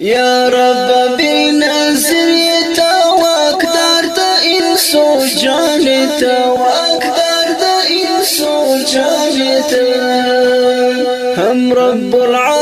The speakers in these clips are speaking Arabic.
يا رب بنظريتا واقدار د انسو جانتا واقدار د انسو جانتا هم رب العالمين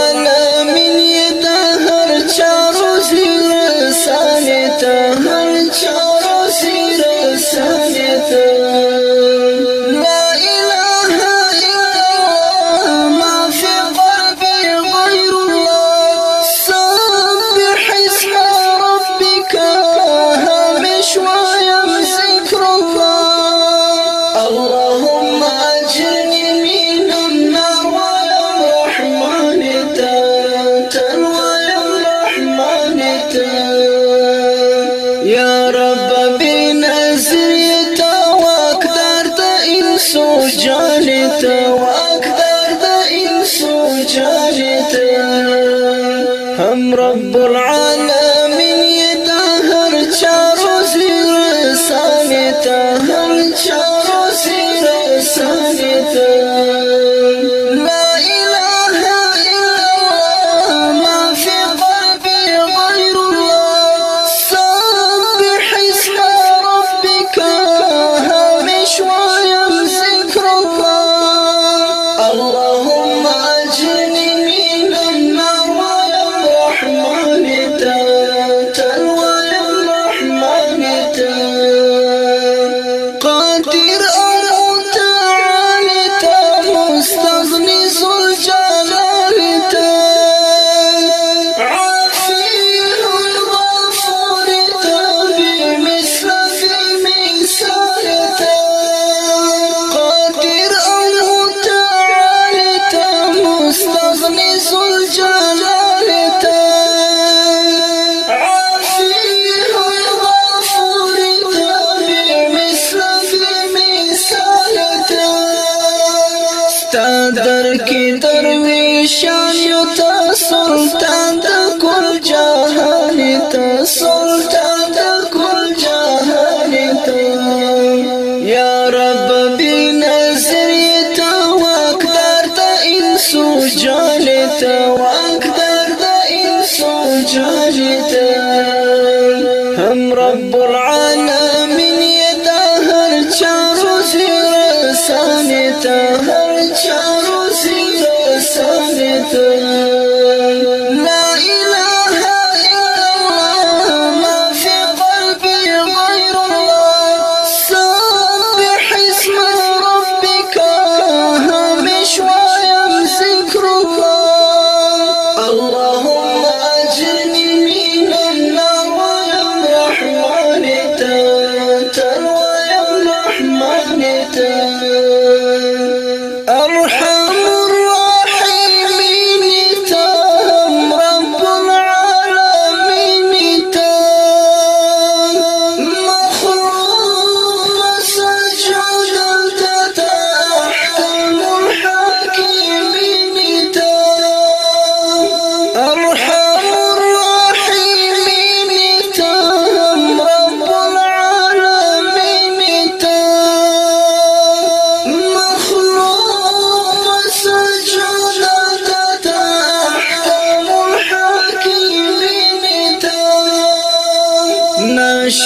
the درویشان یو تا سلطان دا کل جهان تا سلطان دا کل جهان تا یا رب بی نظر تا واقدار دا انسو جان تا واقدار دا انسو جان تا هم رب العالمین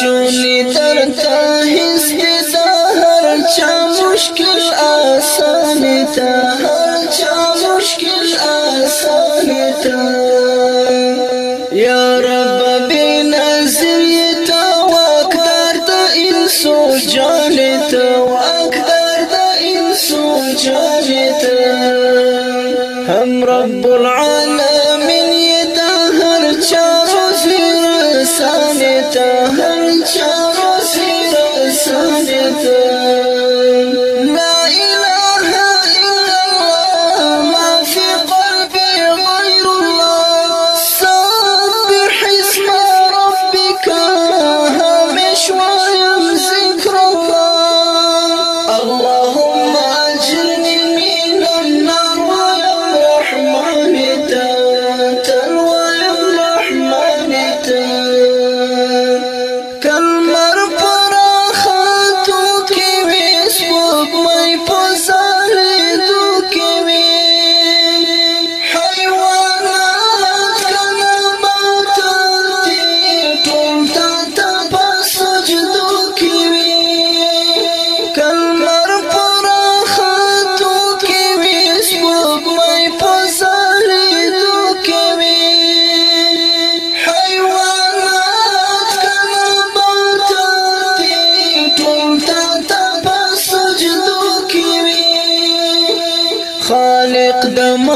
شونی درتا هیڅ د هر چا مشکل آسان تا هر چا مشکل آسان تا۔ یا رب تا انسو تا۔ انسو تا۔ هم رب العالمین Deus.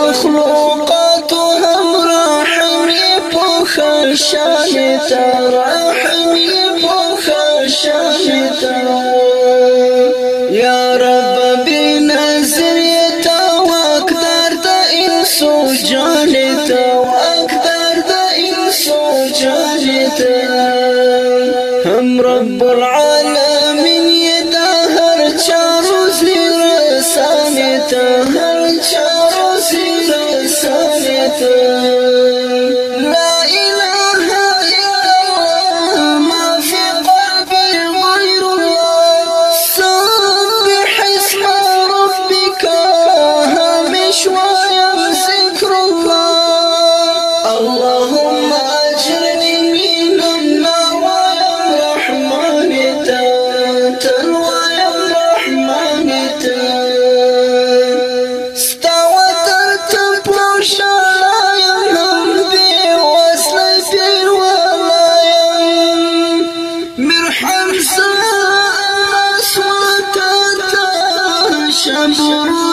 مخلوقات هم رحمی بخشانی تا رحمی بخشانی تا یا رب بی نظر تا وقدر تا انسو جانی تا وقدر انسو جانی هم رب العالمين 你说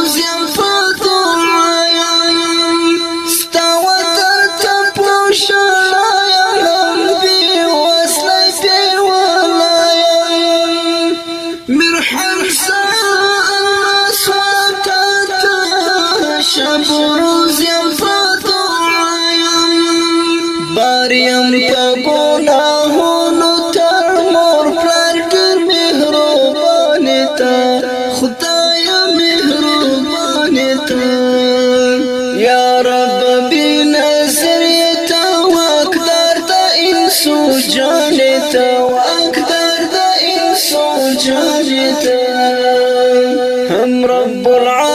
جانتا هم رب العالمین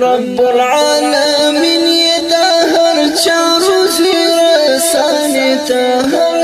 رب العالمین یدا هر چارو زیر سانتا هر